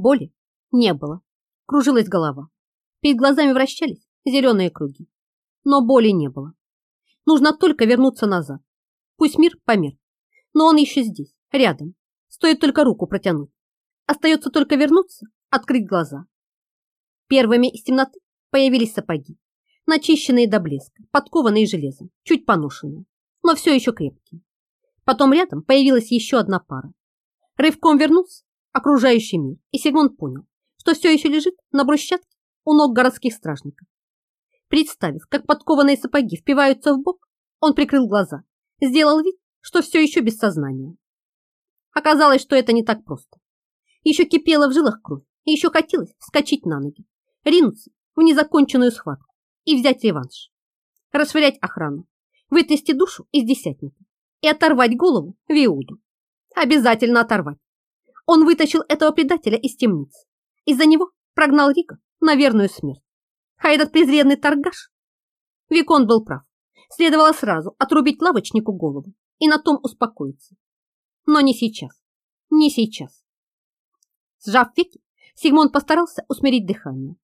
Боли не было. Кружилась голова. Перед глазами вращались зеленые круги. Но боли не было. Нужно только вернуться назад. Пусть мир помер. Но он еще здесь, рядом. Стоит только руку протянуть. Остается только вернуться, открыть глаза. Первыми из темноты появились сапоги. Начищенные до блеска, подкованные железом, чуть поношенные, но все еще крепкие. Потом рядом появилась еще одна пара. Рывком вернулся окружающий мир, и Сигмунд понял, что все еще лежит на брусчатке у ног городских стражников. Представив, как подкованные сапоги впиваются в бок, он прикрыл глаза, сделал вид, что все еще без сознания. Оказалось, что это не так просто. Еще кипела в жилах кровь, и еще хотелось вскочить на ноги, ринуться в незаконченную схватку и взять реванш, расшвырять охрану, вытрясти душу из десятника и оторвать голову Виуду. Обязательно оторвать. Он вытащил этого предателя из темницы. Из-за него прогнал Рика на верную смерть. А этот презренный торгаш? Викон был прав. Следовало сразу отрубить лавочнику голову и на том успокоиться. Но не сейчас. Не сейчас. Сжав веки, Сигмон постарался усмирить дыхание.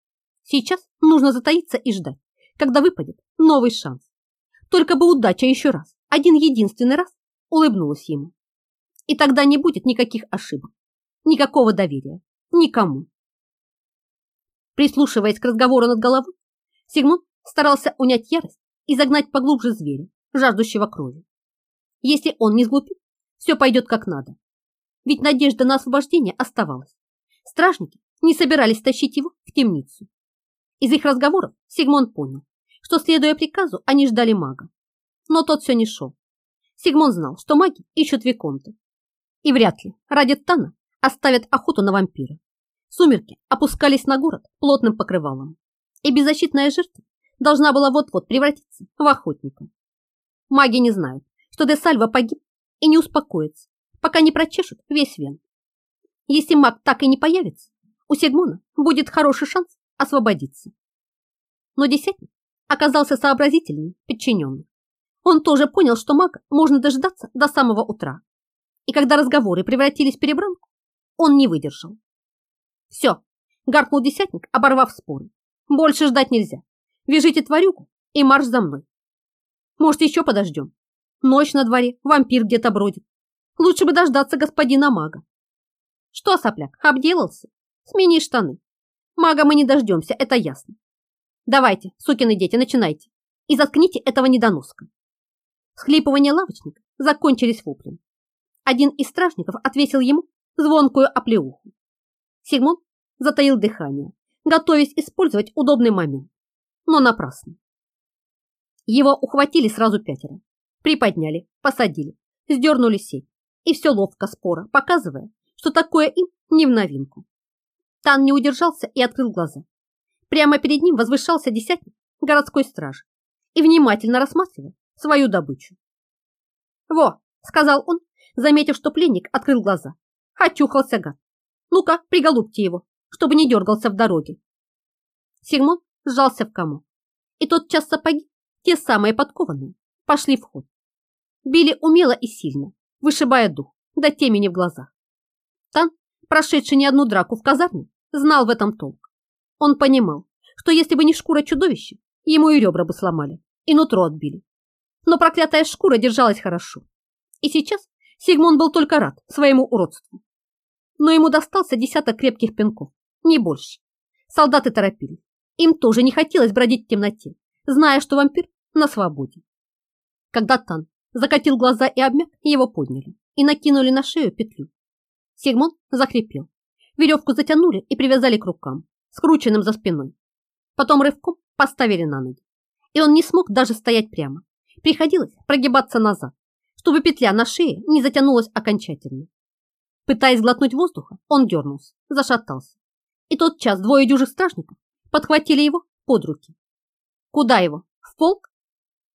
Сейчас нужно затаиться и ждать, когда выпадет новый шанс. Только бы удача еще раз, один единственный раз, улыбнулась ему. И тогда не будет никаких ошибок, никакого доверия, никому. Прислушиваясь к разговору над головой, Сигмунд старался унять ярость и загнать поглубже зверя, жаждущего крови. Если он не сглупит, все пойдет как надо. Ведь надежда на освобождение оставалась. Стражники не собирались тащить его в темницу. Из их разговоров Сигмон понял, что, следуя приказу, они ждали мага. Но тот все не шел. Сигмон знал, что маги ищут Виконта. И вряд ли ради Тана оставят охоту на вампира. Сумерки опускались на город плотным покрывалом, и беззащитная жертва должна была вот-вот превратиться в охотника. Маги не знают, что Де Сальва погиб и не успокоится, пока не прочешут весь вен. Если маг так и не появится, у Сигмона будет хороший шанс освободиться. Но десятник оказался сообразительным подчиненным. Он тоже понял, что мага можно дождаться до самого утра. И когда разговоры превратились в перебранку, он не выдержал. «Все!» – гаркнул десятник, оборвав споры. «Больше ждать нельзя. Вяжите тварюку и марш за мной. Может, еще подождем? Ночь на дворе, вампир где-то бродит. Лучше бы дождаться господина мага. Что, сопляк, обделался? Смени штаны. Мага мы не дождемся, это ясно. Давайте, сукины дети, начинайте. И заткните этого недоноска. Схлипывания лавочника закончились воплем. Один из стражников отвесил ему звонкую оплеуху. Сигмунд затаил дыхание, готовясь использовать удобный момент, но напрасно. Его ухватили сразу пятеро, приподняли, посадили, сдернули сеть, и все ловко спора, показывая, что такое им не в новинку. Тан не удержался и открыл глаза. Прямо перед ним возвышался десятник городской стражи и внимательно рассматривал свою добычу. «Во!» — сказал он, заметив, что пленник открыл глаза. Очухался гад. Ну-ка, приголубьте его, чтобы не дергался в дороге. Сигмон сжался в комок, и тот час сапоги, те самые подкованные, пошли в ход. Били умело и сильно, вышибая дух, до темени в глазах. Тан, прошедший не одну драку в казарме, знал в этом толк. Он понимал, что если бы не шкура чудовища, ему и ребра бы сломали, и нутро отбили. Но проклятая шкура держалась хорошо. И сейчас Сигмон был только рад своему уродству но ему достался десяток крепких пинков, не больше. Солдаты торопились. Им тоже не хотелось бродить в темноте, зная, что вампир на свободе. Когда Тан закатил глаза и обмяк, его подняли и накинули на шею петлю. Сигмон захрипел. Веревку затянули и привязали к рукам, скрученным за спиной. Потом рывком поставили на ноги. И он не смог даже стоять прямо. Приходилось прогибаться назад, чтобы петля на шее не затянулась окончательно. Пытаясь глотнуть воздуха, он дернулся, зашатался. И тот час двое дюжих стражников подхватили его под руки. Куда его? В полк?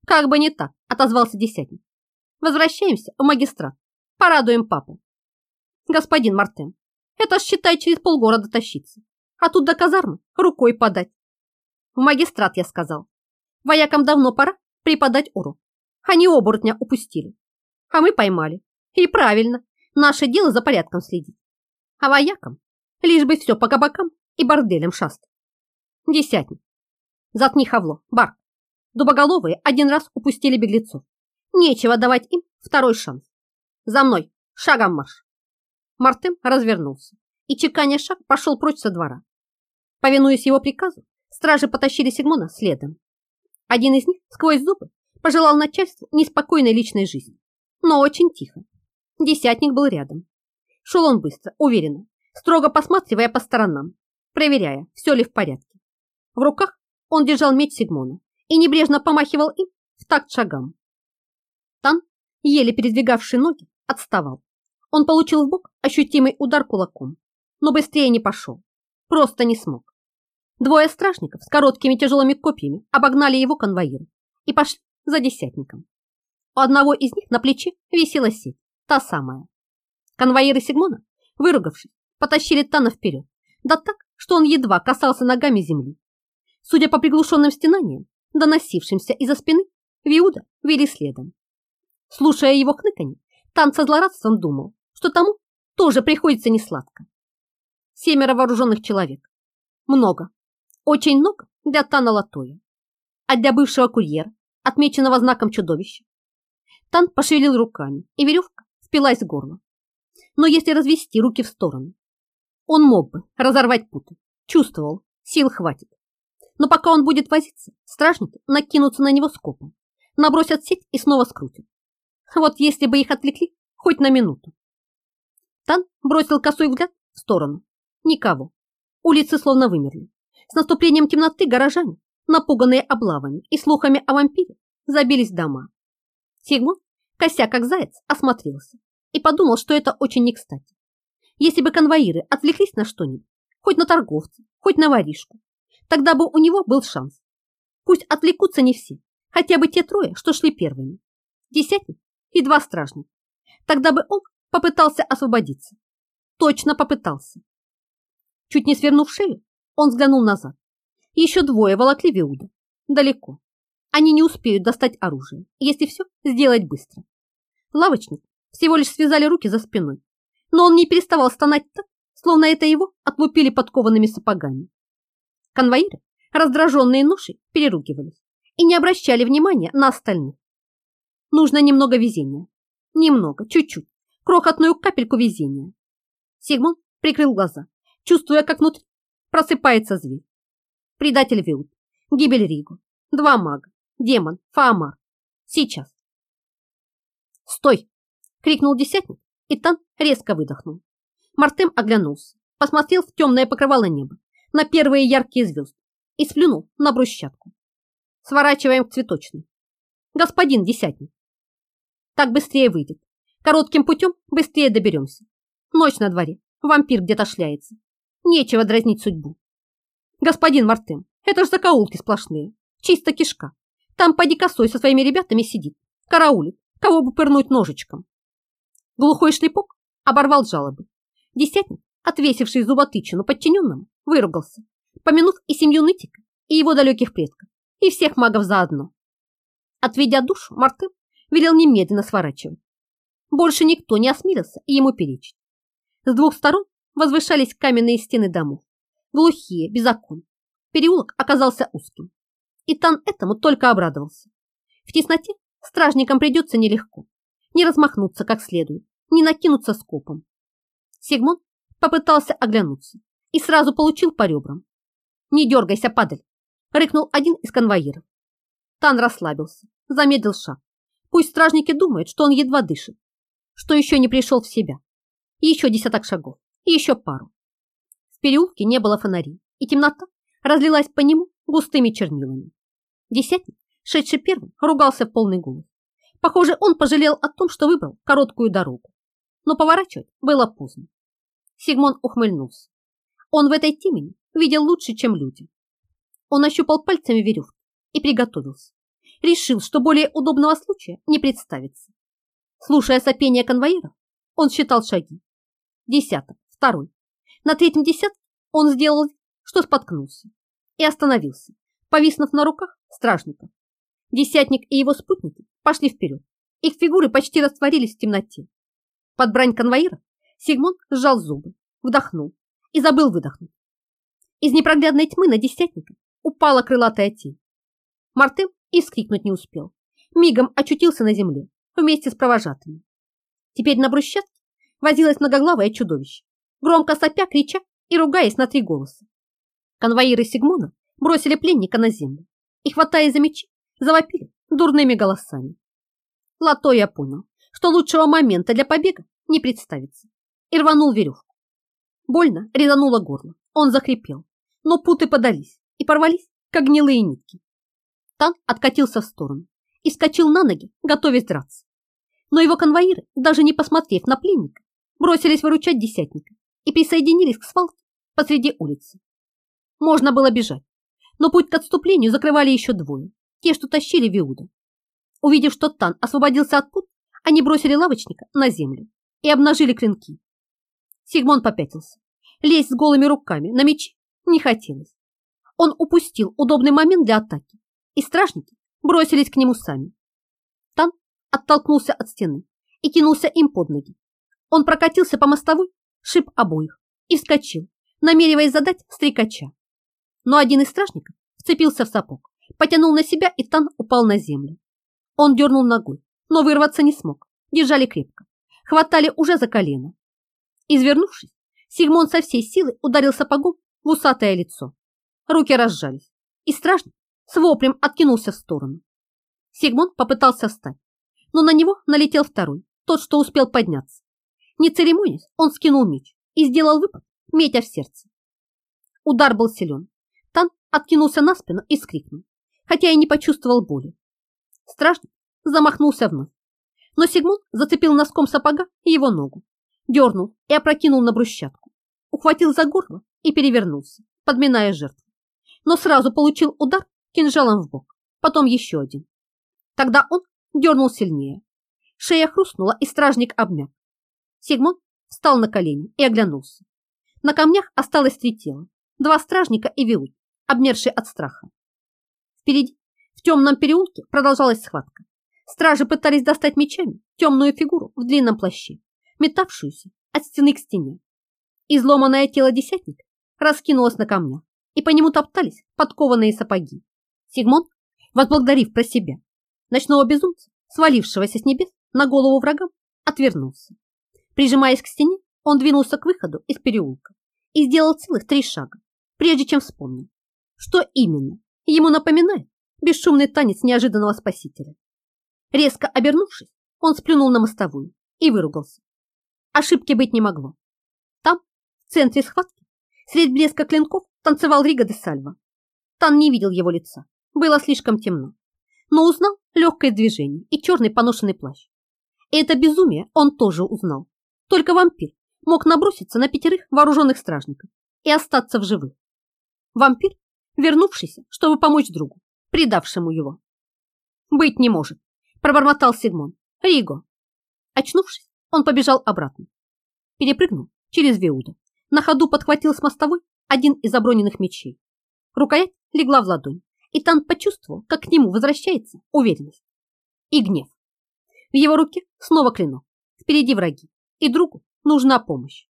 Как бы не так, отозвался десятник. Возвращаемся в магистрат. Порадуем папу. Господин Мартен, это ж, считай, через полгорода тащиться. А тут до казармы рукой подать. В магистрат, я сказал. Воякам давно пора преподать урок. Они оборотня упустили. А мы поймали. И правильно, Наше дело за порядком следить. А воякам лишь бы все по кабакам и борделям шастать. Десятник. Заткни хавло, бар. Дубоголовые один раз упустили беглецов. Нечего давать им второй шанс. За мной, шагом марш. Мартем развернулся и, чеканя шаг, пошел прочь со двора. Повинуясь его приказу, стражи потащили Сигмона следом. Один из них сквозь зубы пожелал начальству неспокойной личной жизни, но очень тихо. Десятник был рядом. Шел он быстро, уверенно, строго посматривая по сторонам, проверяя, все ли в порядке. В руках он держал меч Сигмона и небрежно помахивал им в такт шагам. Тан, еле передвигавший ноги, отставал. Он получил в бок ощутимый удар кулаком, но быстрее не пошел. Просто не смог. Двое стражников с короткими тяжелыми копьями обогнали его конвоиры и пошли за десятником. У одного из них на плече висела сеть, та самая. Конвоиры Сигмона, выругавшись, потащили Тана вперед, да так, что он едва касался ногами земли. Судя по приглушенным стенаниям, доносившимся из-за спины, Виуда вели следом. Слушая его хныканье, Тан со злорадством думал, что тому тоже приходится несладко. Семеро вооруженных человек. Много. Очень много для Тана Латоя. А для бывшего курьера, отмеченного знаком чудовища. Тан пошевелил руками, и веревка впилась в горло. Но если развести руки в стороны, он мог бы разорвать путы. Чувствовал, сил хватит. Но пока он будет возиться, стражники накинутся на него скопом, набросят сеть и снова скрутят. Вот если бы их отвлекли хоть на минуту. Тан бросил косой взгляд в сторону. Никого. Улицы словно вымерли. С наступлением темноты горожане, напуганные облавами и слухами о вампире, забились в дома. Сигмон, кося как заяц, осмотрелся и подумал, что это очень не кстати. Если бы конвоиры отвлеклись на что-нибудь, хоть на торговца, хоть на воришку, тогда бы у него был шанс. Пусть отвлекутся не все, хотя бы те трое, что шли первыми. Десятник и два стражника. Тогда бы он попытался освободиться. Точно попытался. Чуть не свернув шею, он взглянул назад. Еще двое волокли Виуда. Далеко. Они не успеют достать оружие, если все сделать быстро. Лавочник всего лишь связали руки за спиной, но он не переставал стонать так, словно это его отлупили подкованными сапогами. Конвоиры, раздраженные ношей, переругивались и не обращали внимания на остальных. Нужно немного везения. Немного, чуть-чуть, крохотную капельку везения. Сигмон прикрыл глаза, чувствуя, как внутри просыпается зверь. Предатель Виут, гибель Ригу, два мага, демон, Фаамар. Сейчас. «Стой!» — крикнул десятник, и Тан резко выдохнул. Мартем оглянулся, посмотрел в темное покрывало неба, на первые яркие звезды и сплюнул на брусчатку. Сворачиваем к цветочной. Господин десятник. Так быстрее выйдет. Коротким путем быстрее доберемся. Ночь на дворе, вампир где-то шляется. Нечего дразнить судьбу. Господин Мартем, это ж закоулки сплошные. Чисто кишка. Там поди косой со своими ребятами сидит. Караулит, кого бы пырнуть ножичком. Глухой шлепок оборвал жалобы. Десятник, отвесивший зуботычину подчиненному, выругался, помянув и семью нытика, и его далеких предков, и всех магов заодно. Отведя душу, Мартем велел немедленно сворачивать. Больше никто не осмелился ему перечить. С двух сторон возвышались каменные стены домов, глухие, без окон. Переулок оказался узким. И Тан этому только обрадовался. В тесноте стражникам придется нелегко. Не размахнуться как следует, не накинуться скопом. Сигмон попытался оглянуться и сразу получил по ребрам. «Не дергайся, падаль!» — рыкнул один из конвоиров. Тан расслабился, замедлил шаг. Пусть стражники думают, что он едва дышит, что еще не пришел в себя. еще десяток шагов и еще пару. В переулке не было фонарей, и темнота разлилась по нему густыми чернилами. Десятник, шедший первым, ругался в полный голос. Похоже, он пожалел о том, что выбрал короткую дорогу. Но поворачивать было поздно. Сигмон ухмыльнулся. Он в этой темени видел лучше, чем люди. Он ощупал пальцами веревку и приготовился. Решил, что более удобного случая не представится. Слушая сопение конвоиров, он считал шаги. Десяток, второй. На третьем десятке он сделал, что споткнулся и остановился, повиснув на руках стражников. Десятник и его спутники пошли вперед. Их фигуры почти растворились в темноте. Под брань конвоира Сигмунд сжал зубы, вдохнул и забыл выдохнуть. Из непроглядной тьмы на десятника упала крылатая тень. Мартем и вскрикнуть не успел. Мигом очутился на земле вместе с провожатыми. Теперь на брусчатке возилось многоглавое чудовище, громко сопя, крича и ругаясь на три голоса. Конвоиры Сигмона бросили пленника на землю и, хватая за мечи, завопили дурными голосами. Лото я понял, что лучшего момента для побега не представится, и рванул веревку. Больно резануло горло, он захрипел, но путы подались и порвались, как гнилые нитки. Тан откатился в сторону и скочил на ноги, готовясь драться. Но его конвоиры, даже не посмотрев на пленника, бросились выручать десятника и присоединились к свалке посреди улицы. Можно было бежать, но путь к отступлению закрывали еще двое, те, что тащили Виуда. Увидев, что Тан освободился от пут, они бросили лавочника на землю и обнажили клинки. Сигмон попятился. Лезть с голыми руками на мечи не хотелось. Он упустил удобный момент для атаки, и стражники бросились к нему сами. Тан оттолкнулся от стены и кинулся им под ноги. Он прокатился по мостовой, шип обоих и вскочил, намереваясь задать стрекача. Но один из стражников вцепился в сапог, потянул на себя, и Тан упал на землю. Он дернул ногой, но вырваться не смог, держали крепко, хватали уже за колено. Извернувшись, Сигмон со всей силы ударил сапогом в усатое лицо. Руки разжались, и стражник с воплем откинулся в сторону. Сигмон попытался встать, но на него налетел второй, тот, что успел подняться. Не церемонясь, он скинул меч и сделал выпад, метя в сердце. Удар был силен. Тан откинулся на спину и скрикнул, хотя и не почувствовал боли. Стражник замахнулся вновь, но Сигмон зацепил носком сапога его ногу, дернул и опрокинул на брусчатку, ухватил за горло и перевернулся, подминая жертву, но сразу получил удар кинжалом в бок, потом еще один. Тогда он дернул сильнее. Шея хрустнула, и стражник обмяк. Сигмон встал на колени и оглянулся. На камнях осталось три тела, два стражника и Виут, обмершие от страха. Впереди, в темном переулке, продолжалась схватка. Стражи пытались достать мечами темную фигуру в длинном плаще, метавшуюся от стены к стене. Изломанное тело десятника раскинулось на камнях, и по нему топтались подкованные сапоги. Сигмон, возблагодарив про себя ночного безумца, свалившегося с небес на голову врагам, отвернулся. Прижимаясь к стене, он двинулся к выходу из переулка и сделал целых три шага, прежде чем вспомнил, что именно ему напоминает бесшумный танец неожиданного спасителя. Резко обернувшись, он сплюнул на мостовую и выругался. Ошибки быть не могло. Там, в центре схватки, средь блеска клинков, танцевал Рига де Сальва. Тан не видел его лица, было слишком темно, но узнал легкое движение и черный поношенный плащ. И это безумие он тоже узнал. Только вампир мог наброситься на пятерых вооруженных стражников и остаться в живых. Вампир, вернувшийся, чтобы помочь другу, предавшему его. «Быть не может», – пробормотал Сигмон. «Риго». Очнувшись, он побежал обратно. Перепрыгнул через Веуда. На ходу подхватил с мостовой один из оброненных мечей. Рукоять легла в ладонь, и Тан почувствовал, как к нему возвращается уверенность и гнев. В его руке снова клинок, впереди враги, и другу нужна помощь.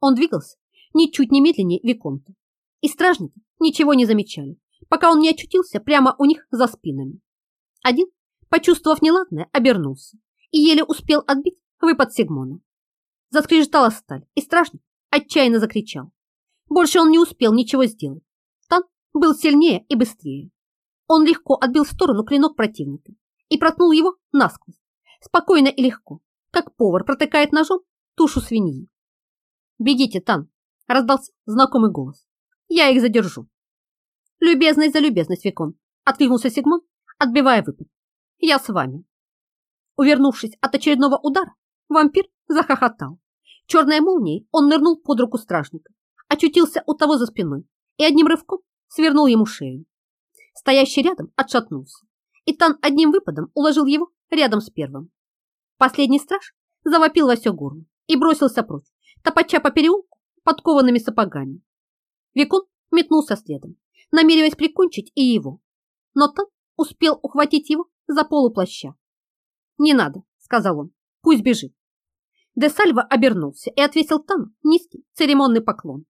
Он двигался ничуть не медленнее Виконта, и стражники ничего не замечали, пока он не очутился прямо у них за спинами. Один, почувствовав неладное, обернулся и еле успел отбить выпад Сигмона. Заскрежетала сталь, и стражник отчаянно закричал. Больше он не успел ничего сделать был сильнее и быстрее. Он легко отбил в сторону клинок противника и проткнул его насквозь, спокойно и легко, как повар протыкает ножом тушу свиньи. «Бегите, Тан!» – раздался знакомый голос. «Я их задержу!» «Любезность за любезность, Викон!» – откликнулся Сигмон, отбивая выпад. «Я с вами!» Увернувшись от очередного удара, вампир захохотал. Черной молнией он нырнул под руку стражника, очутился у того за спиной и одним рывком свернул ему шею. Стоящий рядом отшатнулся, и Тан одним выпадом уложил его рядом с первым. Последний страж завопил во все горло и бросился прочь, топача по переулку подкованными сапогами. Викон метнулся следом, намереваясь прикончить и его, но Тан успел ухватить его за полуплаща. «Не надо», — сказал он, — «пусть бежит». Де Сальва обернулся и отвесил Тану низкий церемонный поклон.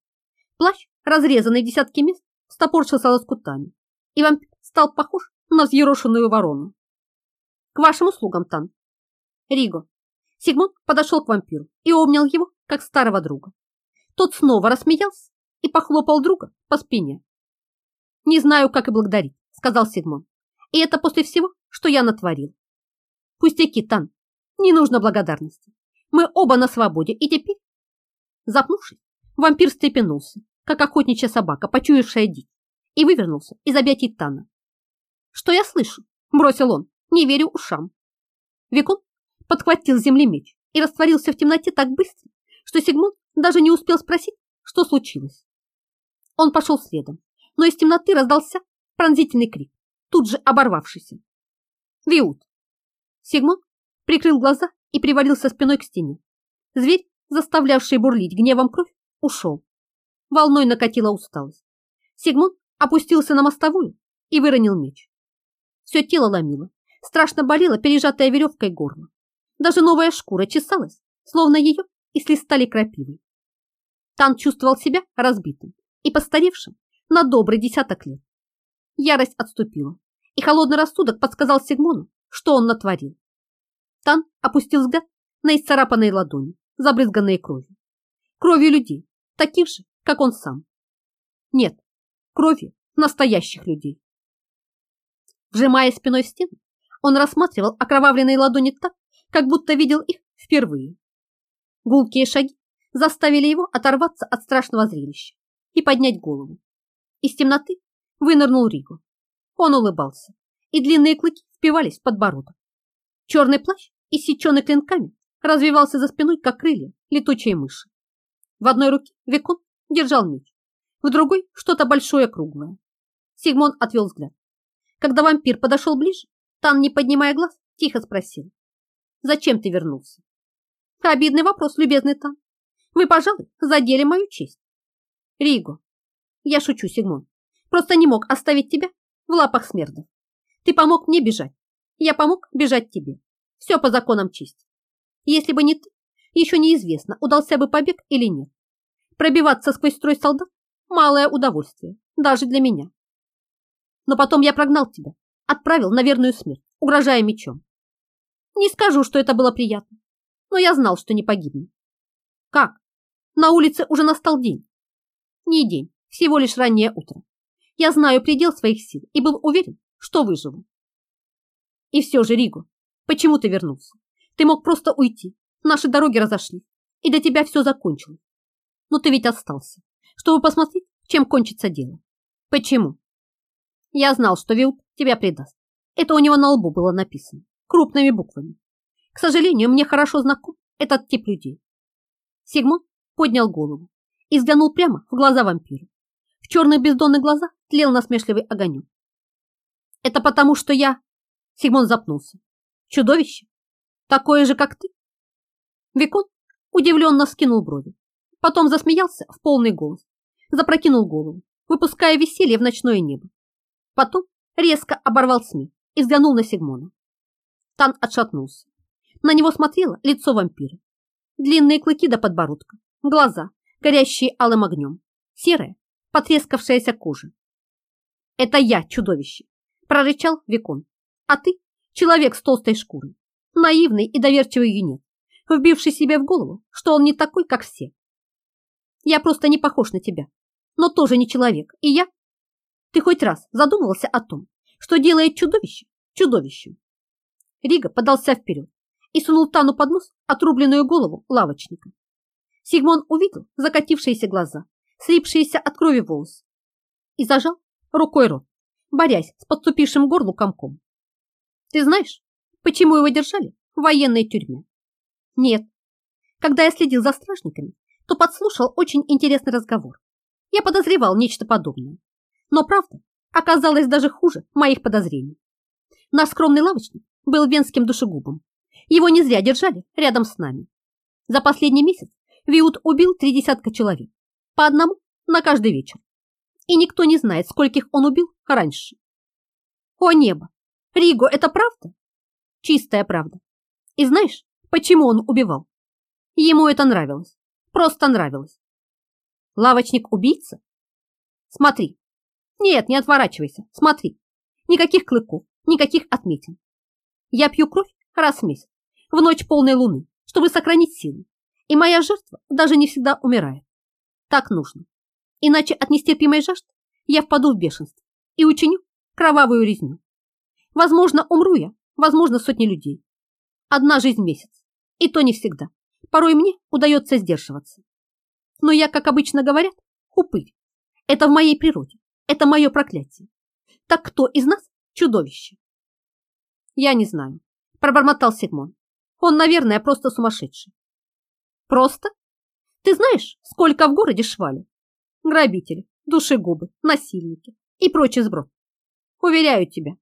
Плащ, разрезанный десятки мест, стопорщился лоскутами, и вампир стал похож на взъерошенную ворону. К вашим услугам, Тан. Риго. Сигмунд подошел к вампиру и обнял его, как старого друга. Тот снова рассмеялся и похлопал друга по спине. «Не знаю, как и благодарить», — сказал Сигмунд. «И это после всего, что я натворил». «Пустяки, Тан, не нужно благодарности. Мы оба на свободе, и теперь...» Запнувшись, вампир встрепенулся, как охотничья собака, почуявшая дичь, и вывернулся из объятий Тана. «Что я слышу?» – бросил он, не верю ушам. Викон подхватил с земли меч и растворился в темноте так быстро, что Сигмунд даже не успел спросить, что случилось. Он пошел следом, но из темноты раздался пронзительный крик, тут же оборвавшийся. «Виут!» Сигмунд прикрыл глаза и привалился спиной к стене. Зверь, заставлявший бурлить гневом кровь, ушел. Волной накатила усталость. Сигмунд опустился на мостовую и выронил меч. Все тело ломило, страшно болело пережатая веревкой горло. Даже новая шкура чесалась, словно ее и слистали крапивой. Тан чувствовал себя разбитым и постаревшим на добрый десяток лет. Ярость отступила, и холодный рассудок подсказал Сигмону, что он натворил. Тан опустил взгляд на исцарапанные ладони, забрызганные кровью. Кровью людей, таких же, как он сам. Нет, кровью настоящих людей. Вжимая спиной в стену, он рассматривал окровавленные ладони так, как будто видел их впервые. Гулкие шаги заставили его оторваться от страшного зрелища и поднять голову. Из темноты вынырнул Риго. Он улыбался, и длинные клыки впивались в подбородок. Черный плащ, иссеченный клинками, развивался за спиной, как крылья летучей мыши. В одной руке Викон держал меч, в другой что-то большое круглое. Сигмон отвел взгляд. Когда вампир подошел ближе, Тан, не поднимая глаз, тихо спросил. «Зачем ты вернулся?» «Обидный вопрос, любезный Тан. Вы, пожалуй, задели мою честь». «Риго, я шучу, Сигмон. Просто не мог оставить тебя в лапах смердов. Ты помог мне бежать. Я помог бежать тебе. Все по законам чести. Если бы не ты, еще неизвестно, удался бы побег или нет. Пробиваться сквозь строй солдат – малое удовольствие, даже для меня. Но потом я прогнал тебя, отправил на верную смерть, угрожая мечом. Не скажу, что это было приятно, но я знал, что не погибну. Как? На улице уже настал день. Не день, всего лишь раннее утро. Я знаю предел своих сил и был уверен, что выживу. И все же, Риго, почему ты вернулся? Ты мог просто уйти. Наши дороги разошлись, и для тебя все закончилось. Но ты ведь остался, чтобы посмотреть, чем кончится дело. Почему? Я знал, что Вилд тебя предаст. Это у него на лбу было написано, крупными буквами. К сожалению, мне хорошо знаком этот тип людей. Сигмунд поднял голову и взглянул прямо в глаза вампира. В черных бездонных глазах тлел насмешливый огонек. Это потому, что я... Сигмунд запнулся. Чудовище? Такое же, как ты? Викон удивленно скинул брови. Потом засмеялся в полный голос, запрокинул голову, выпуская веселье в ночное небо. Потом резко оборвал смех и взглянул на Сигмона. Тан отшатнулся. На него смотрело лицо вампира. Длинные клыки до подбородка, глаза, горящие алым огнем, серая, потрескавшаяся кожа. «Это я, чудовище!» – прорычал Викон. «А ты – человек с толстой шкурой, наивный и доверчивый юнец, вбивший себе в голову, что он не такой, как все. Я просто не похож на тебя, но тоже не человек, и я ты хоть раз задумывался о том, что делает чудовище чудовищем? Рига подался вперед и сунул Тану под нос отрубленную голову лавочника. Сигмон увидел закатившиеся глаза, слипшиеся от крови волосы и зажал рукой рот, борясь с подступившим горлу комком. Ты знаешь, почему его держали в военной тюрьме? Нет. Когда я следил за стражниками, то подслушал очень интересный разговор. Я подозревал нечто подобное. Но правда оказалась даже хуже моих подозрений. Наш скромный лавочник был венским душегубом. Его не зря держали рядом с нами. За последний месяц Виут убил три десятка человек, по одному на каждый вечер. И никто не знает, скольких он убил раньше. О небо! Риго, это правда? Чистая правда. И знаешь, почему он убивал? Ему это нравилось. Просто нравилось. Лавочник-убийца? Смотри. Нет, не отворачивайся. Смотри. Никаких клыков, никаких отметин. Я пью кровь раз в месяц, в ночь полной луны, чтобы сохранить силы. И моя жертва даже не всегда умирает. Так нужно. Иначе от нестерпимой жажды я впаду в бешенство и учиню кровавую резню. Возможно, умру я, возможно, сотни людей. Одна жизнь в месяц, и то не всегда. Порой мне удается сдерживаться. Но я, как обычно говорят, упырь. Это в моей природе, это мое проклятие. Так кто из нас чудовище? Я не знаю, пробормотал Сигмон. Он, наверное, просто сумасшедший. Просто? Ты знаешь, сколько в городе швали? Грабители, душегубы, насильники и прочий сброд. Уверяю тебя,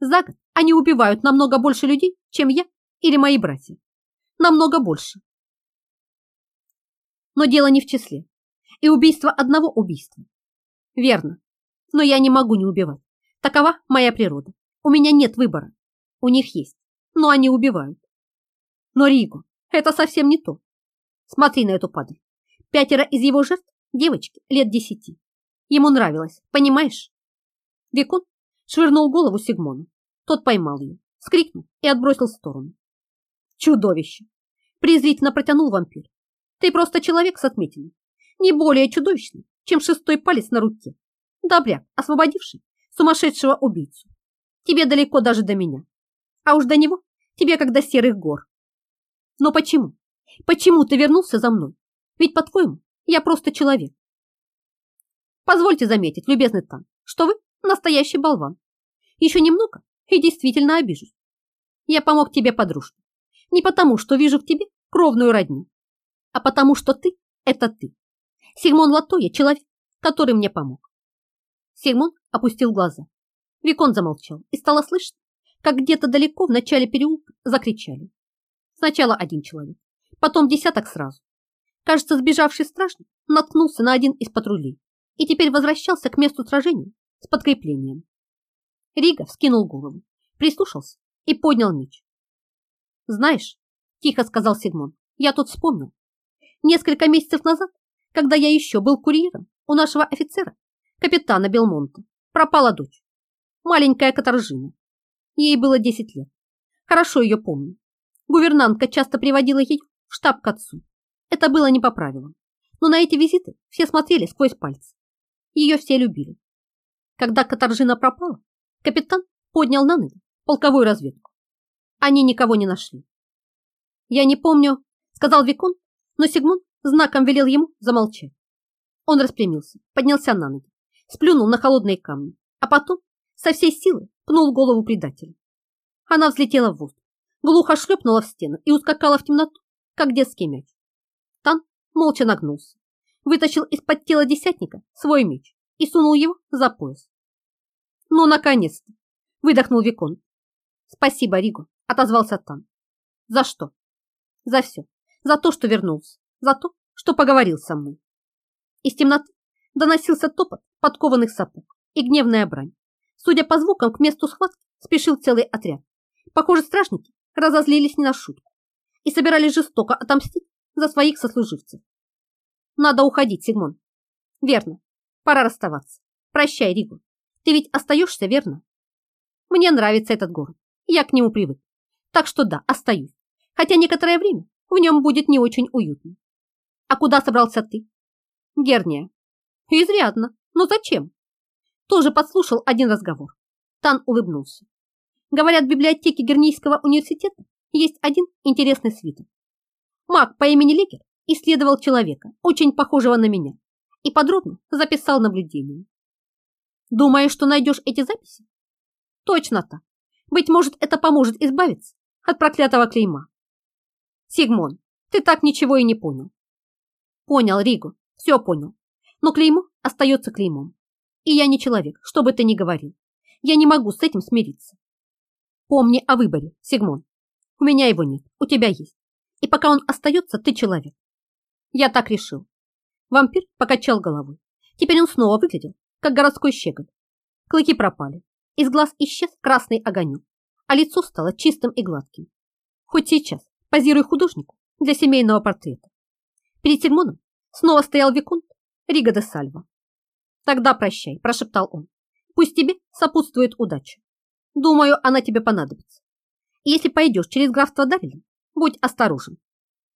за год они убивают намного больше людей, чем я или мои братья. Намного больше. Но дело не в числе. И убийство одного убийства. Верно. Но я не могу не убивать. Такова моя природа. У меня нет выбора. У них есть. Но они убивают. Но Риго, это совсем не то. Смотри на эту падаль. Пятеро из его жертв – девочки лет десяти. Ему нравилось, понимаешь? Викон швырнул голову Сигмону. Тот поймал ее, скрикнул и отбросил в сторону. Чудовище! Презрительно протянул вампир. Ты просто человек с отметиной. Не более чудовищный, чем шестой палец на руке. Добряк, освободивший сумасшедшего убийцу. Тебе далеко даже до меня. А уж до него тебе как до серых гор. Но почему? Почему ты вернулся за мной? Ведь, по-твоему, я просто человек. Позвольте заметить, любезный Тан, что вы настоящий болван. Еще немного и действительно обижусь. Я помог тебе по дружбе. Не потому, что вижу в тебе кровную родню, а потому, что ты – это ты. Сигмон Латоя – человек, который мне помог. Сигмон опустил глаза. Викон замолчал, и стало слышно, как где-то далеко в начале переулка закричали. Сначала один человек, потом десяток сразу. Кажется, сбежавший стражник наткнулся на один из патрулей и теперь возвращался к месту сражения с подкреплением. Рига вскинул голову, прислушался и поднял меч. «Знаешь», – тихо сказал Сигмон, – «я тут вспомнил. Несколько месяцев назад, когда я еще был курьером у нашего офицера, капитана Белмонта, пропала дочь. Маленькая Катаржина. Ей было 10 лет. Хорошо ее помню. Гувернантка часто приводила ее в штаб к отцу. Это было не по правилам. Но на эти визиты все смотрели сквозь пальцы. Ее все любили. Когда Катаржина пропала, капитан поднял на ноги полковую разведку. Они никого не нашли. Я не помню, сказал Викон, но Сигмон знаком велел ему замолчать. Он распрямился, поднялся на ноги, сплюнул на холодные камни, а потом со всей силы пнул голову предателя. Она взлетела в воздух, глухо шлепнула в стену и ускакала в темноту, как детский мяч. Тан молча нагнулся, вытащил из-под тела десятника свой меч и сунул его за пояс. «Ну, наконец-то!» – выдохнул Викон. «Спасибо, Риго», – отозвался Тан. «За что?» «За все. За то, что вернулся. За то, что поговорил со мной». Из темноты доносился топот подкованных сапог и гневная брань. Судя по звукам, к месту схватки спешил целый отряд. Похоже, стражники разозлились не на шутку и собирались жестоко отомстить за своих сослуживцев. Надо уходить, Сигмон. Верно. Пора расставаться. Прощай, Ригу. Ты ведь остаешься, верно? Мне нравится этот город. Я к нему привык. Так что да, остаюсь. Хотя некоторое время в нем будет не очень уютно. А куда собрался ты? Герния. Изрядно. Но зачем? Тоже подслушал один разговор. Тан улыбнулся. Говорят, в библиотеке Гернийского университета есть один интересный свиток. Маг по имени Лекер исследовал человека, очень похожего на меня, и подробно записал наблюдения. Думаешь, что найдешь эти записи? Точно так. Быть может, это поможет избавиться от проклятого клейма. Сигмон, ты так ничего и не понял. Понял, Риго, все понял. Но клеймо остается клеймом. И я не человек, что бы ты ни говорил. Я не могу с этим смириться. Помни о выборе, Сигмон. У меня его нет, у тебя есть. И пока он остается, ты человек. Я так решил. Вампир покачал головой. Теперь он снова выглядел, как городской щеголь. Клыки пропали. Из глаз исчез красный огонек, а лицо стало чистым и гладким. Хоть сейчас, позируя художнику, для семейного портрета. Перед Сигмоном снова стоял Виконт Рига де Сальва. «Тогда прощай», – прошептал он. «Пусть тебе сопутствует удача. Думаю, она тебе понадобится. Если пойдешь через графство Дарилин, будь осторожен.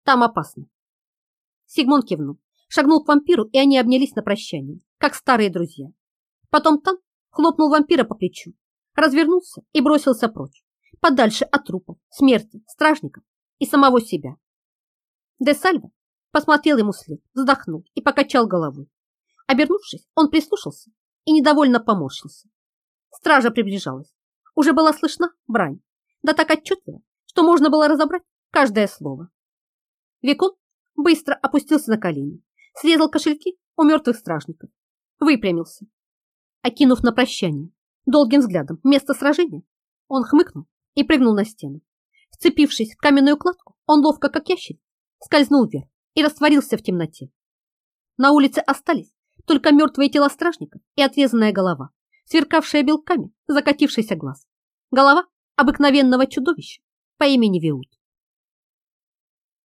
Там опасно». Сигмон кивнул, шагнул к вампиру, и они обнялись на прощание, как старые друзья. Потом Тан хлопнул вампира по плечу, развернулся и бросился прочь, подальше от трупов, смерти, стражников и самого себя. Де Сальва посмотрел ему вслед, вздохнул и покачал головой. Обернувшись, он прислушался и недовольно поморщился. Стража приближалась. Уже была слышна брань, да так отчетливо, что можно было разобрать каждое слово. Викон быстро опустился на колени, срезал кошельки у мертвых стражников, выпрямился. Окинув на прощание долгим взглядом место сражения, он хмыкнул и прыгнул на стену. Вцепившись в каменную кладку, он ловко, как ящик, скользнул вверх и растворился в темноте. На улице остались только мертвые тела стражников и отрезанная голова, сверкавшая белками закатившийся глаз. Голова обыкновенного чудовища по имени Виут.